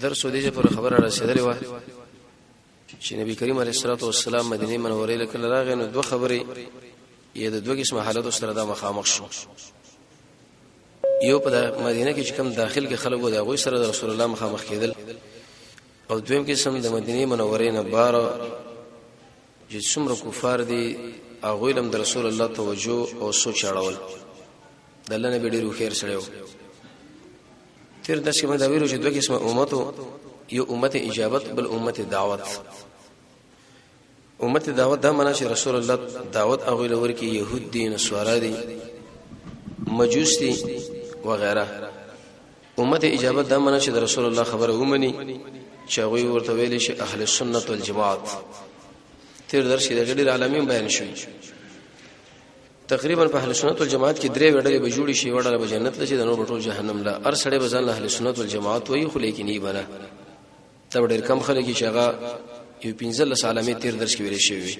درس دې چې پر خبره رسیدلې و چې نبی کریم علیه الصلاه والسلام مدینه منوره له کله راغی نو دوه خبرې یې د دوه قسمه حالتو سره دا مخامخ شو یو په مدینه کې چې کوم داخل کې خلک وو دا غوي سره د رسول الله مخامخ کېدل او دویم قسم د مدینه منورې نه بار چې څومره کفار دي هغه لم د رسول الله توجه او سوچ اړول د الله نبی ډیرو خیر سره تیر درس کې مونږ ویلو چې دوه قسمه امتو یو امت اجابت بل امت دعوت امت دعوت دا معنا چې رسول الله دعوت هغه لور کې يهود دي نصارا دي مجوس دي وغيرها امت اجابت دا معنا چې رسول الله خبره ومني چې هغه ورته ویل شي اهل سنت والجماعت تیر درس کې د غیر عالمین بیان شوی تقریبا په اهل سنت والجماعت کې درې وړلې به جوړې شي وړل به جنت لشي د نور بټول جهنم لا ار سړې به ځان اهل سنت والجماعت وایي خو لیکن یې بنا ته ډېر کم خلک چې هغه یو 15 عالمي تیر درس کې ویل شوی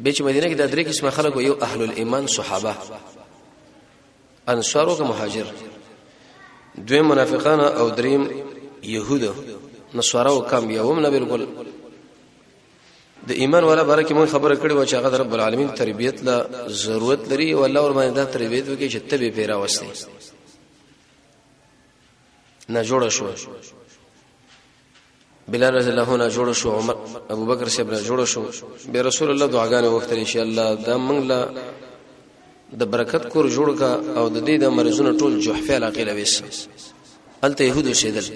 به چې مدینه کې د درې قسمه خلک یو اهل الايمان صحابه انصارو که مهاجر دوی منافقان او دریم يهود نصارو کم یوم نه بالکل د ایمان ولا باره کې مون خبره کړې و چې هغه رب العالمین تربیت لا ضرورت لري او الله ور باندې دا تربیت وکړي چې تبه پیرا وستي نه جوړ شو بلال رضی الله عنه جوړ شو عمر ابو بکر صاحب نه جوړ شو به رسول الله دعاګانې وکړې ان شاء الله دا موږ لا د برکت کور جوړ کا او د دې د مرزونه ټول جحفه علاقې لويس الته يهودو شیدل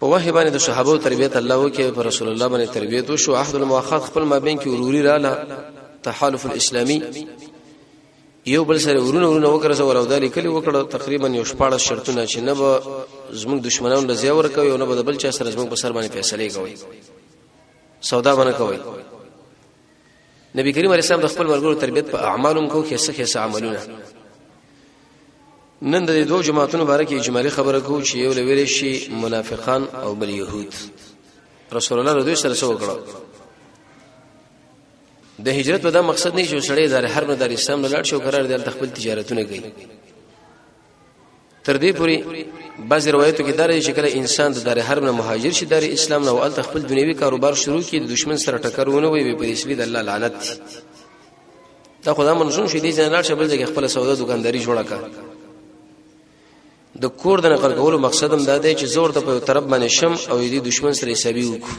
په وحی باندې د صحابه تربیت الله وکي پر رسول الله باندې تربیت وشو عهد المواخات خپل مابین کې وروري رااله تحالف الاسلامي یو بل سره ورونه ورونه وکړه سو راو دالي کلی وکړه تقریبا یو شپاړه شرطونه چې نه به زموږ دشمنانو لزی ورکوي او نه به بل چا سره زموږ په سر باندې فیصله کوي سودا باندې کوي نبی کریم علیه السلام د خپل مرګرو تربیت په اعمالو کو کې څه څه عملونه نن د دوه جماعتونو باره کې اجمالی خبره کو چې یو لویل شي منافقان او بل يهود رسول الله رضوی سره سو کړو د هجرت په دا مقصد نه چې سړی دار حرب نه دار اسلام نه لاړ شو قرار دی خپل تجارتونه کوي تر دې پوري بعض روایتو کې داري چې کله انسان د دار حرب نه مهاجر شي دار اسلام نه ولته خپل دنیوي کاروبار شروع کړي د دشمن سره ټکر ونه وي په اسلی د الله لعنت دا خدای منظوم شي دي جنرال شبل ځای خپل سودا دکانداري جوړه کا د کور د نقل کولو مقصد هم دا دی چې زور ته په طرف باندې شم او دې دشمن سره حسابي وکړو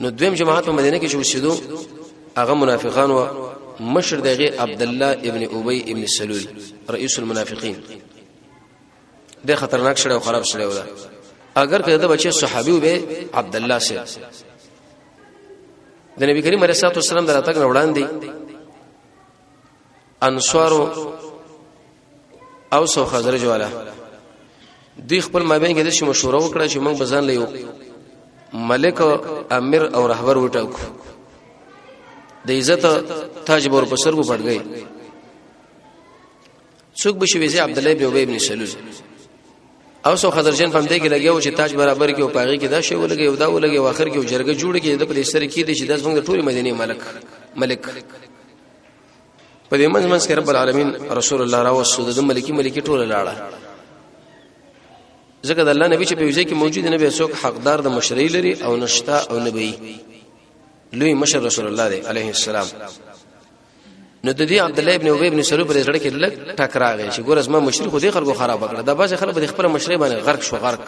نو دویم جماعت په مدینه کې چې اوسېدو هغه منافقان و مشر دغه عبد الله ابن ابي ابن سلول رئيس المنافقين د خطرناک شړ او خراب شړ ولا اگر کله د بچي صحابي وي عبد الله سي د نبی کریم علیه الصلاه والسلام دراتګ وړاندې انصار او سو خزرج والا دی خپل مابین کې د شي مشوره وکړه چې موږ بزن لیو ملک امیر او رهبر وټاکو د عزت تاج بور په سرګو پټ گئی څوک بشي ویزه عبد الله ابن ابي ابن سلول او سو خضرجن پم دی کې لګیاو چې تاج برابر کې او پاغي کې دا شی ولګي او دا ولګي او اخر کې جرګه جوړ کې د پلیسر کې دي چې د څنګه ټول مدینه ملک ملک په دې منځ منځ کې رب العالمین رسول الله راو سود د ملکی ملکی ټوله لاړه ځکه د الله نبی چې په وجه کې موجود نه به څوک حقدار د مشرۍ لري او نشتا او نبی لوی مشر رسول الله دی علیه السلام نو د دې عبد الله ابن ابي ابن سلول پر ځړه کې لګ ټکراغې چې ګور از ما مشري خو دې خلکو خراب کړ دا باز خلک به خپل مشري باندې غرق شو غرق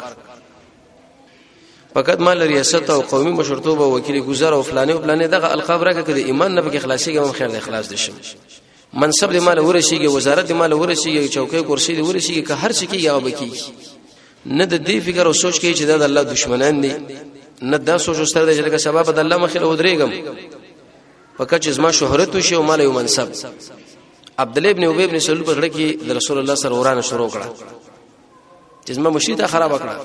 فقط مال ریاست او قومي مشرتوب او وکیل گذر او فلانه او فلانه دغه القاب راکه کړي ایمان نه پکې خلاصيږي هم خیر د اخلاص دي شم منصب دې مال ورشيږي وزارت دې مال ورشيږي چوکۍ کرسي دې ورشيږي که هر څه کې یا بکی نه د دې فکر او سوچ کې چې دا د الله دشمنان دي نه دا سوچ واستر دی چې لکه سبب د الله مخې له ودرېګم وکړه چې زما شهرت وشي او مال یو منصب عبد الله ابن ابي ابن سلول په غړ کې د رسول الله سره ورانه شروع کړه چې زما مشری ته خراب کړه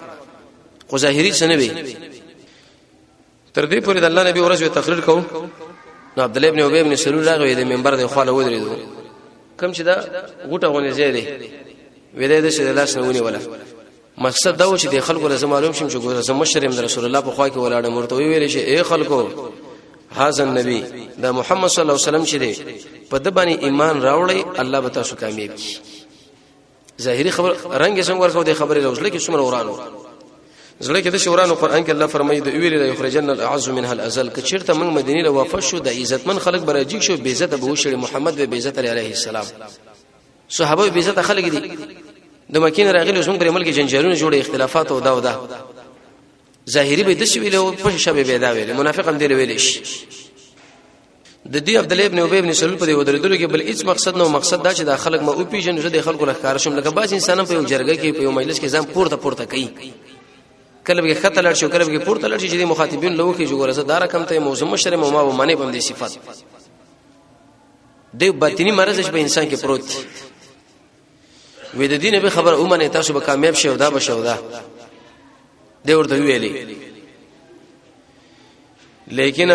خو ظاهری څه نه وي تر دې پورې د الله نبی ورځ تقریر کو نو عبد الله ابن ابي ابن سلول راغی د منبر د خاله ودرېدو کم چې دا غټه غونې ځای دی ویلې د شه لاس نه ونی ولا مقصد دا و چې د خلکو له معلوم شم چې ګوره زم مشرم د رسول الله په خوا کې ولاړ مرته ویل شي اے خلکو هاذا النبي دا محمد صلی الله علیه وسلم چې دی په د باندې ایمان راوړی الله به تاسو کامیاب کړي ظاهری خبر رنگ څنګه ورکو د خبرې روزل کې څومره ورانو زړه کې د شورانو قران کې الله فرمایي د ویل له یخرجن الاعز منها الازل که چیرته موږ مدینه له واپس شو د عزتمن خلک براجیک شو بی عزت به وشړي محمد به بی عزت علیه السلام صحابه بی عزت خلک دي د مکین راغلی اوس موږ پر ملک جنجالونه جوړ اختلافات او دا او دا ظاهری به د شویل او په شبه به دا ویل منافق هم دی ویل شي د دې عبد الله ابن ابي ابن سلول په دې ودرېدلو کې بل هیڅ مقصد نو مقصد دا چې دا خلک ما او پیژن زه د خلکو نه ښکار شم لکه بعض انسانان په یو جرګه کې په یو مجلس کې ځان پورته پورته کوي کله به خطر لړ شو کله به پورته لړ شي چې مخاطبین لوه کې جوړه زه دار کم ته موضوع مشره مو ما و منی باندې صفات د باطینی مرز په انسان کې پروت وې د دینه به خبر اومنه تاسو به کامیاب شئ او دا به شئ دا دی ورته ویلي لیکن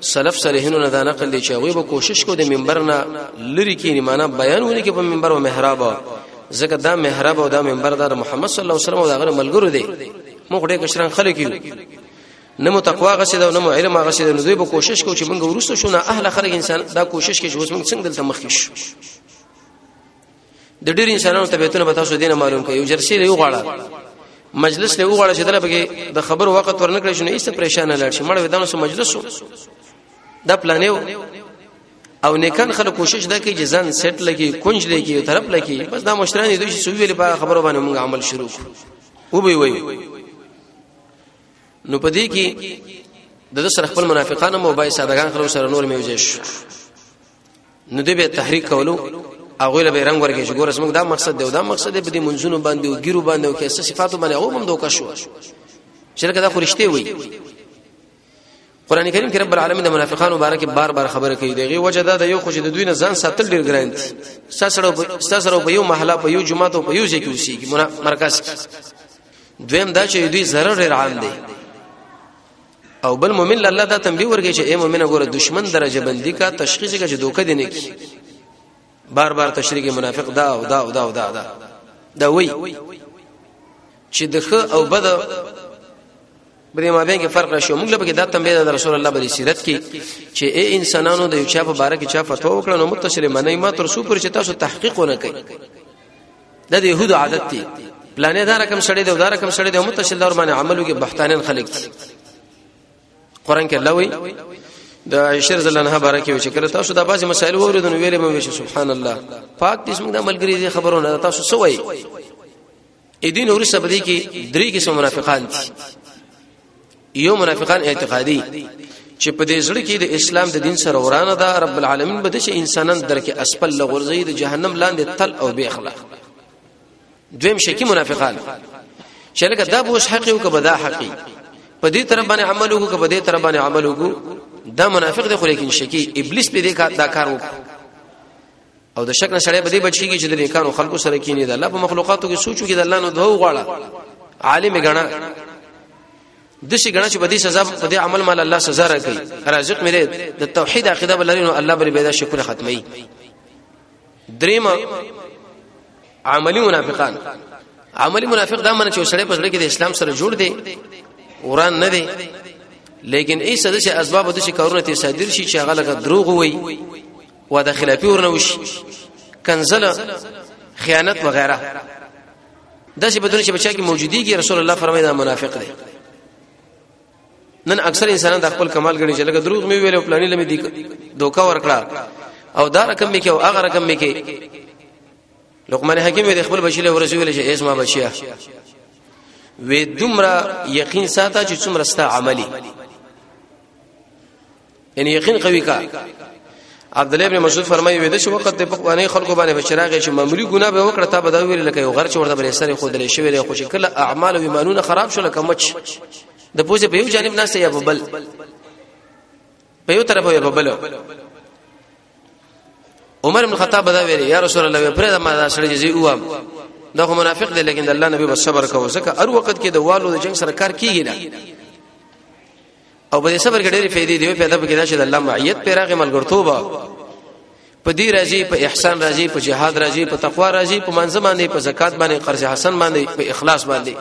سلف صالحینو نه دا نقل دي چې هغه به کوشش کو د منبر نه لری کې ایمانه بیان ونی کې په منبر او محراب زکه دا محراب او دا منبر دا محمد صلی الله علیه وسلم او دا غره ملګرو دي موږ ډېر کشران خلک یو نه مو تقوا غسید او نه مو علم غسید نو دوی به کوشش کو چې موږ ورسره شو نه اهل خلک انسان دا کوشش کوي چې اوس موږ څنګه دلته مخکې شو د ډیر انسانانو طبيعتونه به تاسو دینه معلوم کړئ یو جرسي دی وغواړه مجلس له وغواړه چې دلته کې د خبر وخت ورنکړې شنو هیڅ پریشان نه لړ شي مړ ودانو سو مجلس شو دا پلانیو او نیکان خلک کوشش دا کوي چې ځان سیټ لګي کونج لګي یو طرف لګي بس دا مشران دوی چې سوي لپاره خبرو باندې موږ عمل شروع و به وي نو پدې کې د سره خپل منافقانو مو بای سادهګان خلک سره نور میوځي شو نو دې به تحریک کولو هغه له رنگ ورکې چې ګور اسمه دا مقصد دی دا مقصد دی په دې منځونو باندې او ګیرو باندې او کې څه صفاتو باندې هغه هم دوکه شو چې لکه دا خورشته وي قران کریم کې رب العالمین د منافقانو باره کې بار بار خبره کوي دغه وجه دا د یو خوش د دوی نه ځان ساتل ډیر ګران دي ساسره ساسره په یو محله په یو جمعه ته په یو ځای کې اوسېږي مرکز دویم دا چې دوی ضرر عام دي او بل مؤمن له الله دا تنبیه ورګی چې اے مؤمن ګوره دشمن درجه بندی کا تشخیص کا چې دوکه دینه کی بار بار تشریح منافق دا او دا او دا او دا دا, دا وی چې دغه او بد بری ما بین کې فرق راشو موږ لپاره دا تنبیه د رسول الله بری سیرت کې چې اے انسانانو د یو چا په باره کې چا فتوا وکړه نو متصل منی ما تر سو پر چې تاسو تحقیق ونه کوي د دې يهودو عادت دی پلانې دا رقم شړې دی دا رقم شړې دی متشل دور باندې عملو کې بهتانین خلک دي قران کې الله وی د عشر زلنه بارکه وی چې کله تاسو د بازي مسائل ووریدل نو ویلې مې سبحان الله پاک دې څنګه ملګری دې خبرونه تاسو سوې اې دین ورسره بدی کې درې کې منافقان دي یو منافقان اعتقادي چې په دې ځړ کې د اسلام د دین سره ورانه ده رب العالمین به د انسانان درکې اسپل لغورځي د جهنم لاندې تل او بے اخلاق دویم شکی منافقان چې لکه دا به اوس حق یو کبه دا حقي په دې طرف باندې عمل وکړو کبه دې طرف باندې عمل وکړو دا منافق دی خو لیکن شکی ابلیس په دې کار دا کار وکړو او د شک نه سړی بدی بچیږي چې د نیکانو خلکو سره کینی د الله په مخلوقاتو کې سوچو کې د الله نو دوه غواړه عالم غنا د شي غنا چې بدی سزا په دې عمل مال الله سزا راکړي رازق مې د توحید عقیده بلري نو الله بری پیدا شکر ختمي دریم عملی منافقان عملی منافق دا منه چې سړی په سړی کې د اسلام سره جوړ دی وران نه دی لیکن ایسه د اسباب د شي کارونه ته صادر شي چې هغه لکه دروغ وي و د خلافي ورنه وشي کنزل خیانت وغیرہ دا چې بدون چې بچا کې موجوديږي رسول الله فرمایي دا منافق دی نن اکثر انسانان د خپل کمال غړي چې لکه دروغ مې ویل او پلاني لمه دي دوکا ورکړه او دا رقم مې کې او هغه رقم مې کې لقمان حکیم د خپل بچی له ورسې ویل چې ایس ما بچیا وې دومره یقین ساته چې څومره ستا عملی یعنی یقین قوی کا عبد الله ابن مسعود فرمایي وې د شو وخت په قوانې خلکو باندې بشراغه شي معمولی ګناه به وکړه تا به دا ویل لکه یو غر چې ورته بل سره خو دلې شوی دی خو چې کله اعمال او ایمانونه خراب شول کم مچ د پوزې په یو جانب ناشته یا په بل په یو طرف یا په بل عمر بن خطاب بدا ویل یا رسول الله پرې دا ما دا سړی جزي وام دا خو منافق دی لیکن الله نبی بس صبر کوو ځکه هر وخت کې د والو د جنگ سره کار کیږي نه او په دې صبر کې ډېری فائدې دی پیدا پکې دا چې د الله معیت پیراغه ملګرتوبه په دې راځي په احسان راځي په جهاد راځي په تقوا راځي په منځ باندې په زکات باندې قرض حسن باندې په اخلاص باندې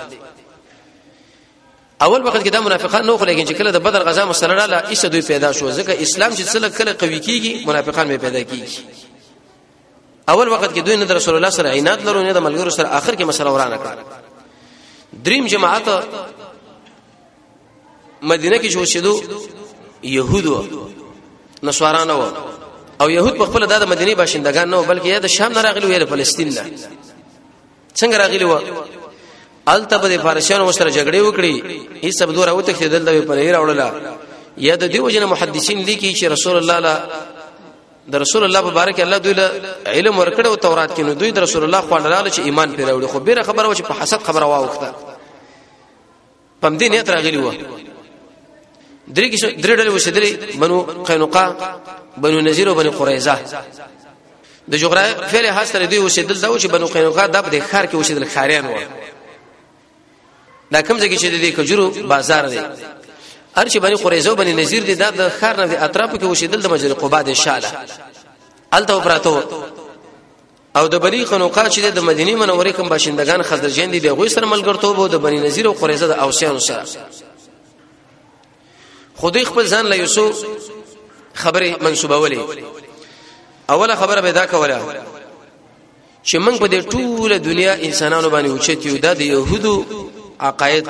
اول وخت کې دا منافقان نو خو لیکن چې کله د بدر غزا مسله را لا ایسه دوی پیدا شو ځکه اسلام چې څله کله قوي کیږي منافقان به پیدا کیږي اول وخت کې دوی نه رسول الله سره عینات لرو نه د ملګرو سره اخر کې مسله ورانه کړ دریم جماعت مدینه کې جوړ شیدو يهودو نسوارانو او يهود په خپل د مدینه باشندگان نه بلکې د شام نه راغلي ویل فلسطین نه څنګه راغلی و الته په فارسیانو وسره جګړه وکړي هیڅ سبب دوره وته چې دلته په لري راوړله یا د دیو جن محدثین لیکي چې رسول الله لا د رسول الله مبارک الله دوی له علم ورکړ او تورات کې نو دوی د رسول الله خو لاله چې ایمان پیراوړي خو بیره خبره و چې په حسد خبره واوخته پم دې نیت راغلی و درې کې درې ډلې وشې درې بنو قینقاع بنو نذیر او بنو قریظه د جغرافیې له حاصل سره دوی وشې دل دا و چې بنو قینقاع د بده خار کې وشې دل خاریان و دا کوم ځای کې چې د کجورو بازار دی هر چې بنو قریظه او بنو نذیر دي دا د خار نه د اطراف کې وشې دل د مجرد قباده شاله الته پراتو او د بنی قنوقا چې د مدینه منورې کوم باشندگان خزرجین دي به غوي سره ملګرتوب او د بنی نذیر او قریزه د اوسیانو سره خودی خپل ځان له یوسو خبره منسوبولې اوله خبره به دا کوله چې موږ په دې ټوله دنیا انسانانو باندې اوچت یو د يهودو عقاید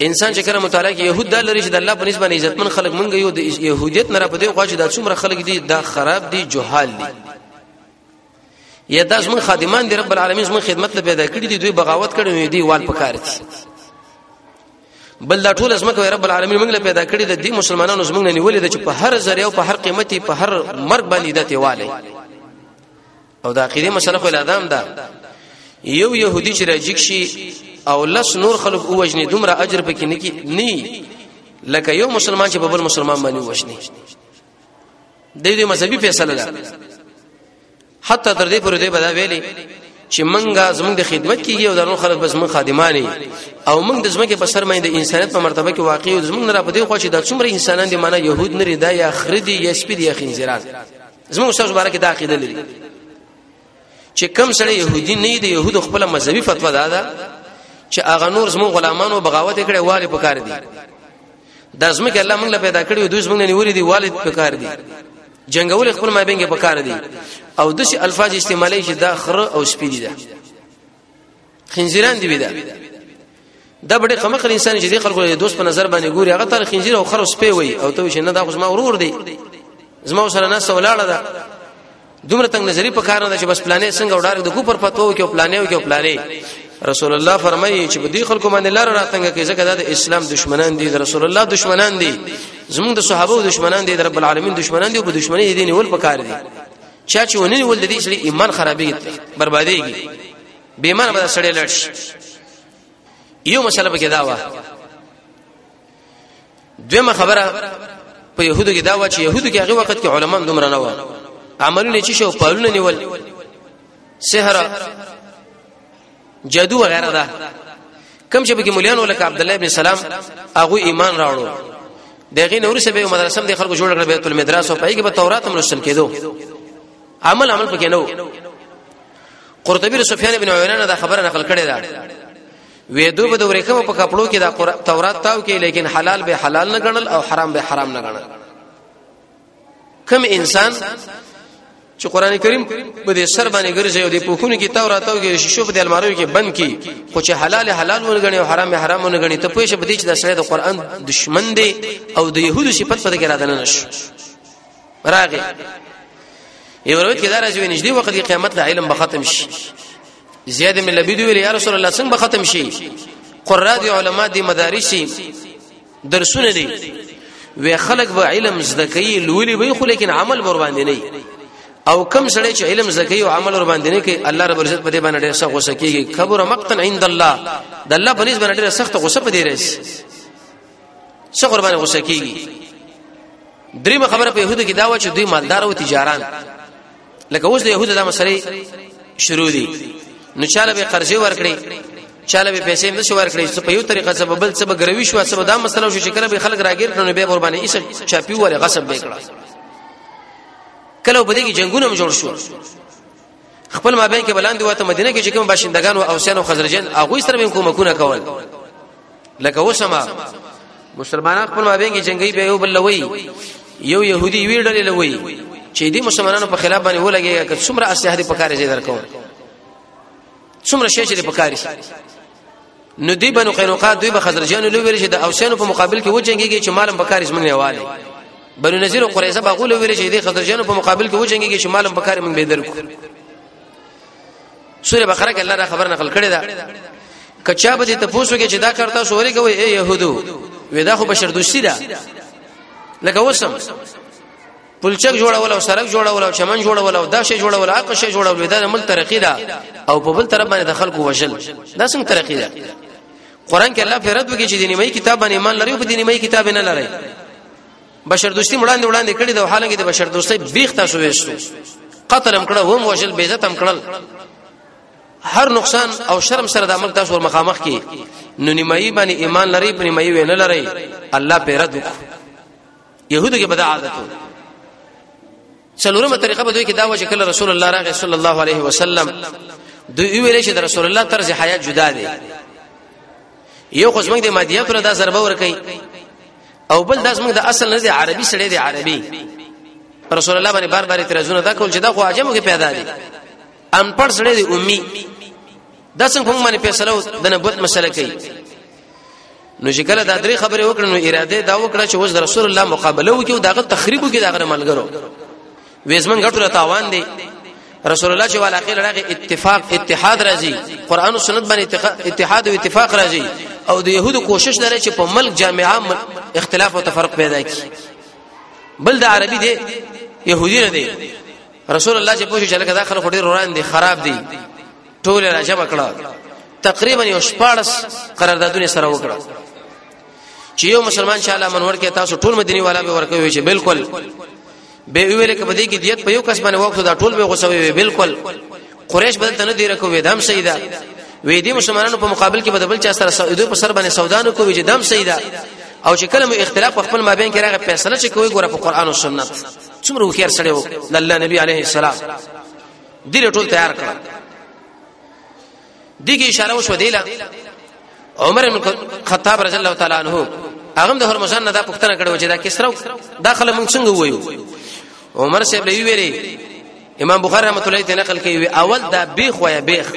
انسان چې کله مطالعه کوي يهود دا لري چې د الله په نسبت عزتمن خلک مونږ یو د يهودیت نه را پدې خو چې دا څومره خلک دي دا خراب دي جهال دي یا دا زمون خادمان دي رب العالمین زمون خدمت له پیدا کړی دي دوی بغاوت کړي دي وال پکار دي بل دا ټول اسمکه رب العالمین موږ له پیدا کړی د دې مسلمانانو زموږ نه نیولې د چې په هر ذریعہ او په هر قیمتي په هر مرګ باندې دته والي او دا اخیری مسله خو لادام ده یو يهودي چې راځي شي او لس نور خلق اوجني دومره اجر پکې نه کی نه لکه یو مسلمان چې په بل مسلمان باندې وښني د دې مذهبي فیصله ده حتی تر دې پورې دې بدا ویلي چې منګه زمونږ د خدمت کیږي او د نور خلک بس من خادمانی او موږ د زمکه په سر باندې د انسانیت په مرتبه کې واقعي زمونږ نه را پدې خو چې د څومره انسانان دي معنی يهود نه ردا یا خردي یا سپید یا خنزیران زموږ استاد مبارک دا عقیده لري چې کم سره يهودي نه دي يهود خپل مذهبي فتوا ده دا چې اغه نور زمو غلامانو بغاوت کړي والي پکار دي د زمکه الله موږ له پیدا کړی دوی زموږ نه نیولې دي والد پکار دي جنگول خپل مابینګ پکار دي او دسی الفاظ استعمالي چې دا خره او سپیدي ده خنزیران دی ودا دا بډې قمه خل انسان چې دې خلکو د دوست په نظر باندې ګوري هغه تر خنزیر او خر اوس پی وي او ته چې نه دا خو زما ورور دی زما سره نه سولاړه ده دومره تنگ نظری په کار نه ده چې بس پلانې څنګه وډار د کو پر پتو کې پلانې او کې پلانې رسول الله فرمایي چې په دې خلکو باندې لار راتنګ کې ځکه دا د اسلام دشمنان دي د رسول الله دشمنان دي زموږ د صحابه دشمنان دي د رب العالمین دشمنان دي او په دشمنی دي نیول پکار دي چا چې ونی ول د دې شلی ایمان خرابېږي بربادېږي به معنی به سړی لړ شي یو مسله به کې دا و دویمه خبره په يهودو کې دا و چې يهودو کې هغه وخت کې علما دومره نه و عملونه چې شو پالونه نیول سحر جادو وغیرہ دا کم چې به مولان ولک عبد الله ابن سلام هغه ایمان راوړو دغه نور سه به مدرسې د خلکو جوړ کړ بیت المدرسه او پای کې به تورات هم لوستل کېدو عمل عمل پکې نه قرطبی له سفیان ابن عیینه نه دا خبره نقل کړې ده وې دوی به د ورکم په کپړو کې د تورات تاو کې لیکن حلال به حلال نه ګڼل او حرام به حرام نه ګڼل کم انسان چې قران کریم په دې سر باندې ګرځي او د پوښونو کې تاو راتاو کې شیشو په دې المارو کې بند کی خو چې حلال حلال ونګني او حرام حرام ونګني ته پوښ په دې چې د سره د قران دشمن دی او د يهودو صفت په دې کې را دنه نشو راغی یو روایت کې دا راځي وي نږدې وخت کې قیامت له علم به ختم شي زیاد بن لبید ویل یا رسول الله څنګه به ختم شي قرا دي علما دي مدارس شي درسونه دي وی خلق به علم زده کوي لولي به خو لیکن عمل ور باندې نه او کم سړی چې علم زکې او عمل ور باندې نه کوي الله رب عزت په دې باندې ډېر سخت غوسه کیږي کبر مقتن عند الله د الله په نسبت ډېر سخت غوسه په دې راشي څه قرباني غوسه کیږي دریم خبره په يهودو کې دا و چې دوی مالدار او تجاران لکه اوس د يهودو دا مسلې شروع دي نو چاله به قرضې ورکړي چاله به پیسې نه شو ورکړي چې په یو طریقه سبب بل سبب غروي شو سبب دا مسله شو چې کله به خلک راګیر کړي به قرباني ایسه چاپی وره غصب به کړه کله په دې کې جنگونه جوړ شو خپل مابین کې بلاندې وته مدینه کې چې کوم باشندگان او اوسیان او خزرجین هغه سره به کومکونه کول لکه وسما مسلمانان خپل مابین کې جنگي به یو بل لوي یو يهودي وی ډلې لوي چې دې مسلمانانو په خلاف باندې ولګي که څومره اسلحه دې په کار یې درکوم څومره شی چې په کار شي نو دی بنو قینوقا دوی به خزرجانو لوي ویل چې د اوسانو په مقابل کې وجنګيږي چې مالم په کار زمنګ نه والي بنو نذیر او قریظه به غول ویل چې د خزرجانو په مقابل کې وجنګيږي چې مالم په کار موږ به درکو سوره بقره کې الله را خبر نقل کړی دا کچا به ته پوسو کې چې دا کار تاسو ولې کوي اے يهودو ودا خو بشر دوستی ده لکه وسم پلچک جوړول او سرک جوړول او چمن جوړول او داشه جوړول او قشه جوړول دا مل ترقی ده او په بل طرف باندې د خلکو وژل دا څنګه ترقی ده قران کې الله فرد وکړي چې د نیمه کتاب باندې ایمان لري او په د نیمه کتاب نه لري بشر دوستي وړاندې وړاندې کړي دا حالانکه د بشر دوستي بیخ تاسو وېستو قتل هم کړه هم وژل بې عزت هم کړل هر نقصان او شرم سره د عمل تاسو مخامخ کی نو نیمایي باندې ایمان لري په نیمایي وینه لري الله په رد وکړي يهودو کې بد عادت و څلورمه طریقه به دوی کې دا و چې کله رسول الله راغی صلی الله علیه وسلم دوی ویل چې د رسول الله طرز حیات جدا دی یو خو څنګه د مادیات له دا ضربه ور کوي او بل داس موږ د اصل نه دی عربي سړی دی عربي رسول الله باندې بار بار اعتراضونه دا کول چې دا خو عجمو کې پیدا دي ان پړ سړی دی امي دا څنګه هم باندې فیصله د نبوت مسله کوي نو چې کله دا درې خبرې وکړې نو اراده دا وکړه چې اوس د رسول الله مقابله وکړي او داغه تخریب وکړي داغه ملګرو وېزمن غټو تاوان دی رسول الله چې والا خیر راغی اتفاق اتحاد راځي قران او سنت باندې اتحاد او اتفاق راځي او د يهودو کوشش لري چې په ملک جامعه اختلاف او تفرق پیدا کړي بل د عربي دی يهودي نه دی رسول الله چې پوښتنه کړه دا خلک ډیر وران دي خراب دي ټول راجب کړه تقریبا یو شپارس قراردادونه سره وکړه چې یو مسلمان چې الله منور کې تاسو ټول مدینه والا به ورکوي چې بالکل به ویل کې بده کې دیت په یو کس باندې وخت دا ټول به غوسوي بالکل قریش بدل تنه دی رکوي دم سیدا وې دې مسلمانانو په مقابل کې بدبل چا سره سعودي په سر باندې سودانو کوي چې دم سیدا او چې کله مو اختلاف خپل مابین کې راغی فیصله چې کوي ګوره په قران او سنت څومره خیر سره و الله نبی عليه السلام دله ټول تیار کړل دغه اشاره وشو دیله عمر بن خطاب رضی الله تعالی عنہ هغه د هرمزان نه دا پښتنه کړو چې دا کسرو دا خلک مونږ څنګه وایو عمر صاحب لوي ویلي امام بخاری رحمت الله تعالی نقل کوي اول دا بیخ وای بیخ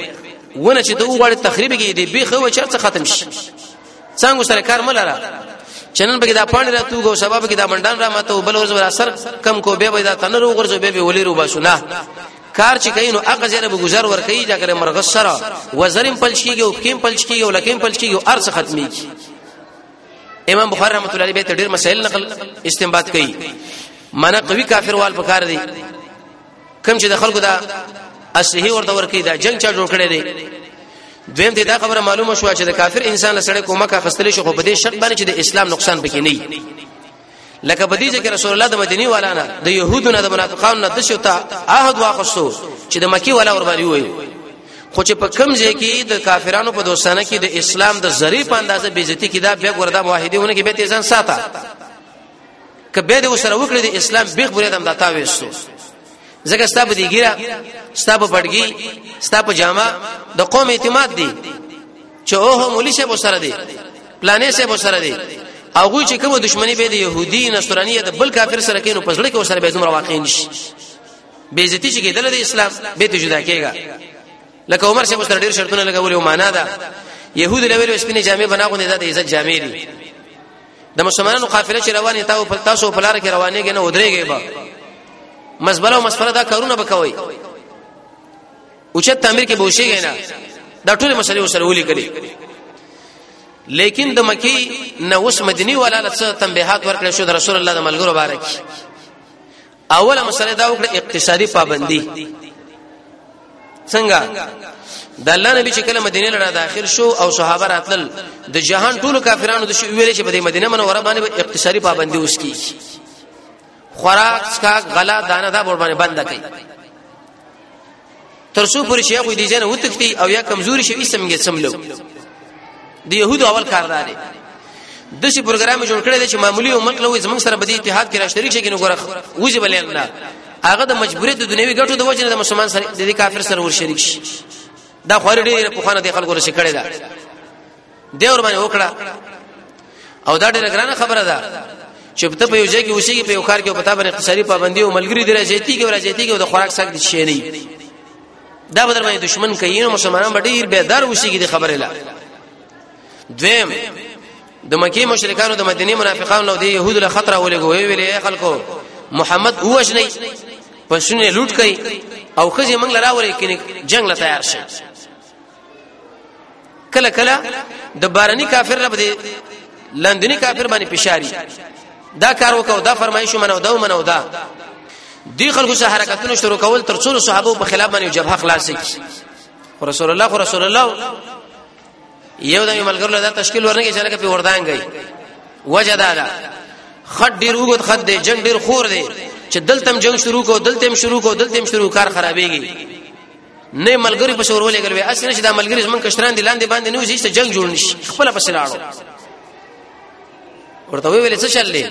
ونه چې دوه غړي تخریب کیږي بیخ و چې ختم شي څنګه سره کار ملره چنن به دا پاند راتو غو سبب کې دا منډان را ماته بل ورځ ور اثر کم کو به به دا تنر وګرځو به به ولې رو باسو نه کار چې کین او هغه زره به گذر ور کوي دا کړه مرغ سره وزرم پلشکیږي او کیم پلشکیږي او لکیم پلشکیږي او ارڅ ختميږي امام بخاری رحمت الله علیه به ډیر مسائل نقل استنباط کوي معنی قوي کافر وال پکار دي کوم چې د خلکو دا اصلي ورته ورکی دا جنگ چا جوړ کړی دی دویم دې دا خبره معلومه شو چې د کافر انسان سره کومک اخستل شي خو په دې شرط باندې چې د اسلام نقصان پکې نه وي لکه په دې چې رسول الله د مدینی والا نه د يهودو نه د منافقانو نه د شوتا عهد واخصو چې د مکی والا ور باندې وایي خو چې په کم ځای کې د کافرانو په دوستانه کې د اسلام د ذری په اندازه بیزتی کې دا بیا وردا واحدونه کې به تیزان ساته کبه دې وسره وکړي د اسلام بیخ بری دم داتا وېستو زګه ستاب دی ګیره ستاب پټګي ستاب جامه د قوم اعتماد دی چې اوه مولي شه وسره دی پلانې شه وسره دی او غوی چې کومه دښمنی به د يهودي نصرانيه د بل کافر سره کینو پسړه کې وسره به دومره واقع نشي بیزتی چې کېدل د اسلام به ته جدا کېږي لکه عمر شه وسره ډیر شرطونه لګولې او معنا ده يهود له ویلو سپینې جامې بناغو نه ده د عزت جامې دي د مسلمانانو قافله چې روانه تاسو په تاسو په لار کې روانه کې نه ودرېږي به مزبله او مسفره دا کارونه وکوي او چې تعمیر کې بوشيږي نه دا ټول مسلې وسره ولي کړي لیکن د مکی نو اوس مدنی ولاله څخه تنبيهات ورکړل شو د رسول الله د ملګرو بارک اوله مسله دا وکړه اقتصادي پابندي څنګه د الله نبی چې کله مدینه لړه داخل شو او صحابه راتل د جهان ټولو کافرانو د شو ویل چې په مدینه منوره باندې اقتصادي پابندي وسکی خوراک څخه غلا دانه دا ور باندې بند کړي تر څو پورې شیخ دې جن وتختی او یا کمزوري شي سمګه سملو د يهودو اول کاردار دی د شي پروګرام جوړ کړی دی چې معمولی امت له زمنګ سره بدی اتحاد کې راشتري شي کنه ګورخ وځي بلې نه هغه د مجبوریت د دنیوي ګټو د وجه نه د مسلمان سره د کافر سره ور شریک شي دا خوري ډېر په خانه د خلکو سره کړی دا دی ور باندې وکړه او دا ډېر ګرانه خبره ده چې په په یو ځای کې اوسېږي په یو کار کې په تابع اقتصادي پابندي او ملګری دی راځيتي کې راځيتي کې د خوراک سخت دي شي نه دا بدر باندې دشمن کوي نو مسلمانان به ډېر بیدار اوسېږي د خبره لا دویم د مکی مشرکانو د مدینه منافقانو او د يهودو له خطر ولګو وی ویلې خلکو محمد اوش نه پښونه لوټ کړي او خځه موږ لراوري کې جنگ لا تیار شي کله کله د بارني کافر رب دې لندني کافر باندې پشاري دا کار وکاو دا فرمایشو منو دا منو دا دی خلکو سره حرکتونه شروع کول تر څو صحابه په خلاف باندې جبهه خلاص کړي رسول الله خو رسول الله یو د ملګرو له تشکیل ورنګي چې لکه په وردان گئی وجه دا ده خد ډیر وګت خد دی جنگ ډیر خور دی چې دلتم جنگ شروع کو دلتم شروع کو دلتم شروع کار خرابېږي نه ملګری په شور ولېګل وي اسنه چې دا ملګری زمون کشران دي لاندې باندې نه وځي چې جنگ جوړ نشي خپل پسې لاړو ورته ویل څه چل دی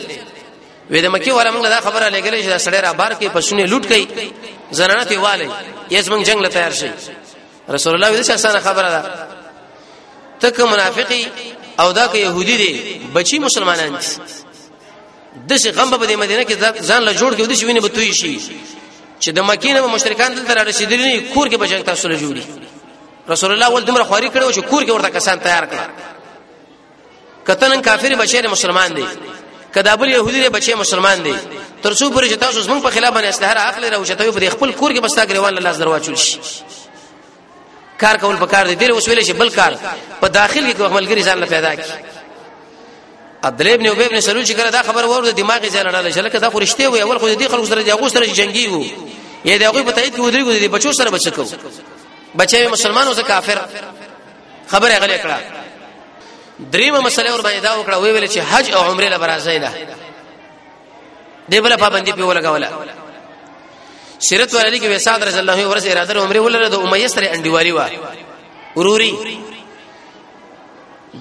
وې د مکی والا موږ دا خبره لګلې چې دا سړی را بار کې پښونه لوټ کړي زنانه ته والي یې زمون جنگ له تیار شي رسول الله دې اسانه خبره ده تک منافقي او دا که يهودي دي بچي مسلمانان دي د شي غم په دې مدینه کې ځان له جوړ کې د شي ویني به توي شي چې د مکې نه مشرکان دلته را رسیدلی نه کور کې به جنگ تاسو له جوړي رسول الله ول دمر خواري کړو چې کور کې ورته کسان تیار کړ کتنن کافر بشیر مسلمان دی کدابل يهودي دی بچي مسلمان دی تر څو پر چې تاسو زمون په خلاف باندې اسلحه اخلي راو چې ته په خپل کور کې بستا ګریوان الله زروا چول شي کار کول پکار دي دل اوس ویل شي بل کار په داخل کې کوم عملګری ځان پیدا کی عبد الله ابن ابي ابن سلول چې کړه دا خبر ور د دماغي ځان اړه شل کړه خو رښتیا وي اول خو دې خلکو سره جاګو سره جنگي وو یا دا غوي په تایید کې ودرېګو دې بچو سره بچکو بچي مسلمان او کافر خبره غلې کړه دریمه مسله ور باندې دا وکړه وی ویل چې حج او عمره لپاره ځای نه دی بل پابندي په ولګوله سیرت ولري کې وساد رضی الله عنه ورسې اراده عمره ولر د امیه سره انډیوالي وا وروري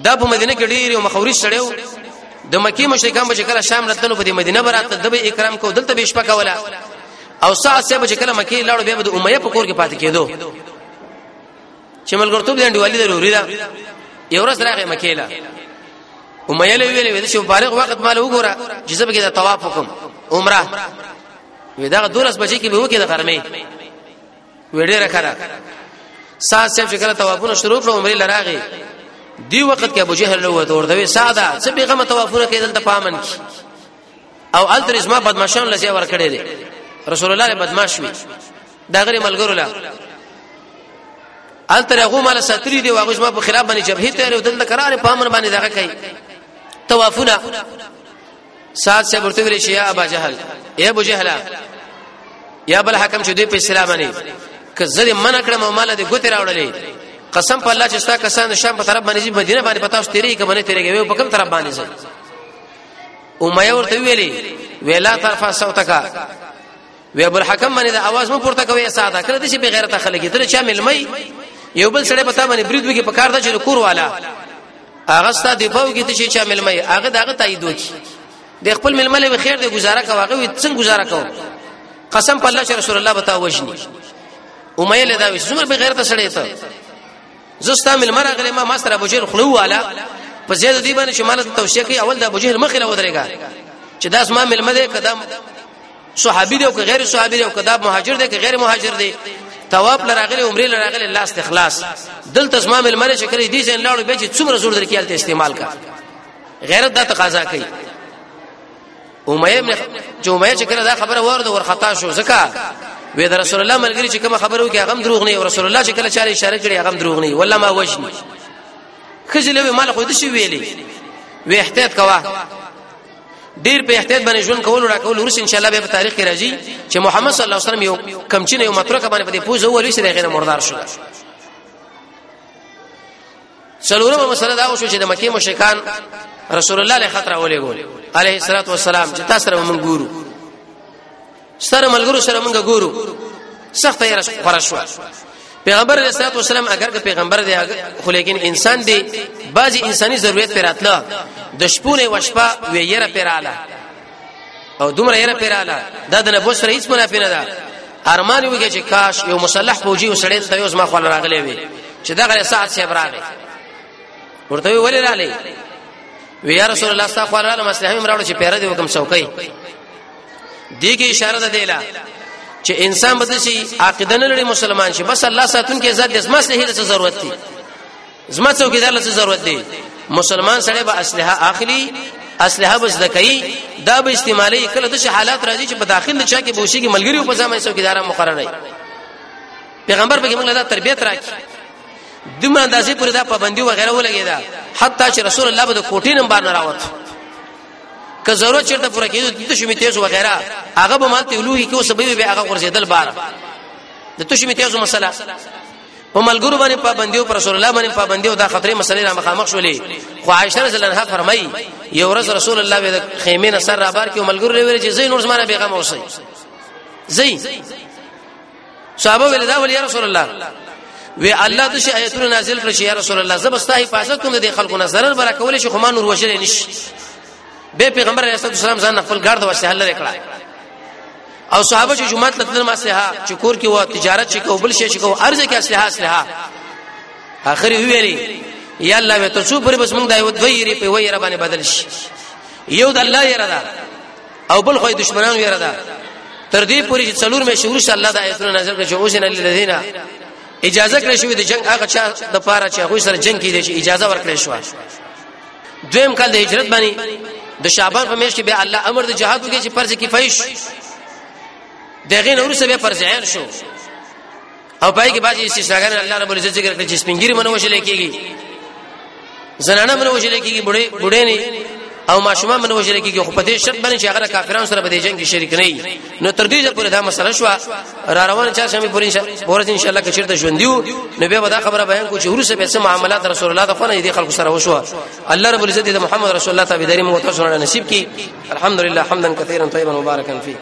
دا په مدینه کې ډیر مخوري شړیو د مکی مشرکان به کله شام راتلنو په دې مدینه برات د به اکرام کو دلته به شپه کوله او ساعت سه به کله مکی لاړو به د امیه په کور کې پاتې کېدو چې ملګرتوب دې انډیوالي ضروري ده یو ورځ راغې مکیلا امیه له ویلې چې فارغ وخت مال وګوره چې زه به کې دا طواف وکم عمره وې دا دولس بجې کې به وکې د غرمې وې ډېر کړه سات سیف چې کله طوافونه شروع کړو عمرې لراغې دی وخت کې ابو جهل له وته ورته ساده څه بیغمه طوافونه کېدل ته پامن کی او التر اسما بدمعشان لسی ور کړی دی رسول الله بدمعش وی دا غری ملګرو لا التر هغه مال ستری دی واغه اسما په خلاف باندې جبهه ته لري دلته قرار په امر باندې دغه کوي توافونه سات سے ورته ویل شي یا ابا جهل یا ابو جهل یا بل حکم چې دوی په اسلام باندې که زری من کړم او مال دې ګوت راوړلې قسم په الله چې ستا کسان شام په طرف باندې مدینه باندې پتاوس تیری کوي نه تیری کوي په کوم طرف باندې امیه ورته ویلي ویلا طرفه صوتک وی ابو الحکم باندې د आवाज مو پورته کوي ساده کړه د شي بغیرت خلک تر چا ملمي یو بل سره پتا باندې برید وکي په کار د چلو کور والا هغه ستا دی په کې چې چا ملمي هغه دغه تایید وکي د خپل ململ به خیر دی گزاره کوي هغه څنګه گزاره کوي قسم په الله چې رسول الله بتا وښني امیه له دا وسمر بغیرت سره ته زستا مل مرغله ما ماستر ابو جهل خلو والا په زید دی باندې چې مالت توشیه کوي اول د ابو جهل مخې له ودرېګا چې دا اسما مل مده قدم صحابي دی او که غیر صحابي دی او که دا مهاجر دی که غیر مهاجر دی تواب لراغلی عمره لراغلی الله استخلاص دلته اسما مل مده چې کړی دي ځین لاړو به چې څومره زور درکې استعمال کا غیرت دا تقاضا کوي امیه ابن چې امیه چې کله دا خبره ورده ورخطا شو زکه وې د رسول الله ملګری چې کوم خبرو کې هغه دروغ نه رسول الله چې کله چاره اشاره کړي هغه دروغ نه ولا ما وجني خجلوي مال خو دې شي ویلي وې احتیاط کوا ډیر په احتیاط باندې ژوند کول را کول ورس ان شاء الله به په تاریخ کې راځي چې محمد صلی الله علیه وسلم یو کمچینه یو مترکه باندې په دې پوزو ولې سره غیر مردار شو څلورمه مسله دا وشو چې د مکه مشرکان رسول الله له خطر اولې ګول عليه الصلاه والسلام چې تاسو سره مونږ ګورو سره ملګرو سره مونږ ګورو سخت یې رس خرشوا پیغمبر علیہ الصلوۃ والسلام اگر که پیغمبر دی خو لیکن انسان دی بعضی انساني ضرورت پر راتله د شپونه وشپا ویره پر اعلی او دومره یې پیراله دا د نبوت سره هیڅ منافی نه ده ارمان ویږي چې کاش یو مسلح فوجي وسړی ته یو ځما خپل راغلی وي چې دا غره ساعت سی براغی ورته وی ولې رالی وی یا رسول الله صلی الله علیه وسلم مسلح هم راوړ چې پیره دی وکم څوکۍ دې کې اشاره ده دیلا چې انسان بده شي عقیده نه لري مسلمان شي بس الله ساتون کې عزت دې مسلح له ضرورت دي زما څوکیدار له ضرورت دی مسلمان سره به اسلحه اخلي اسلحه بس دکای دا به استعمالي کله د حالات راځي چې په داخل د چا کې بوشي کې ملګری په ځامه څوکیدار مقرر نه پیغمبر به موږ له تربیت راکړي دمه اندازې پر دا پابندي وغیرہ ولګی دا حتی چې رسول الله به د کوټې نم باندې راوت که ضرورت چیرته پوره کېدو د شمی تیز وغیرہ هغه به ماته لوهي کې اوس به به هغه ورزیدل بار د تشمی تیز مسله په ملګرو باندې پابندي او پر رسول الله باندې پابندي او دا خطرې مسلې را مخامخ شولې خو عائشه رضی الله عنها فرمایي یو ورځ رسول الله به خیمه نه سر را بار کې ملګرو لري چې زین نور زمانه بیغم اوسي زین صحابه ول دا ول یا رسول الله وی الله د شي آیتونه نازل کړ شي یا رسول الله زبستا حفاظت کوم د خلکو نه zarar برا کول شي خو ما نور وشل نشي به پیغمبر علیه السلام ځان خپل ګرد وسه حل کړه او صحابه چې جمعه ته تلل ما سه چې کور کې و تجارت چې کو بل شي چې کو ارزه کې اسلحه اسلحه اخر ویلي یا الله وې تر څو پر بس موږ دا یو دوی ری په وای ربانه بدل شي یو د الله یې رضا او بل خو دشمنان یې رضا تر دې پورې چې څلور مې شروع شه الله دا ایتونه نازل کړ چې اوسن الذین اجازه کړې شوې د جنگ هغه چا د پاره چې هغه سره جنگ کیږي چې اجازه ورکړې شوې دویم کال د هجرت باندې د شعبان په میاشت کې بیا الله امر د جهاد وکړي چې فرض کفایه شو دغه نور سبه فرض عین شو او پای کې بعضی استثناګان الله رب العزت ذکر کړی چې سپینګری منو شلې کېږي زنانه منو شلې کېږي بډې بډې نه او ماشومان منو شلې کېږي خو په دې شرط باندې چې هغه کافرانو سره په دې جنگ کې شریک نه وي نو تر دې پورې دا مسله شو را روان چا شمه پورې ان شاء الله ورځ ان شاء الله کچیر ته ژوندیو نو به دا خبره بیان کو چې ورسه به سم معاملات رسول الله ته خو نه دي خلکو سره وشو الله رب العزت دې محمد رسول الله ته به دې موږ ته سره نصیب کړي الحمدلله حمدا كثيرا طيبا مباركا فيه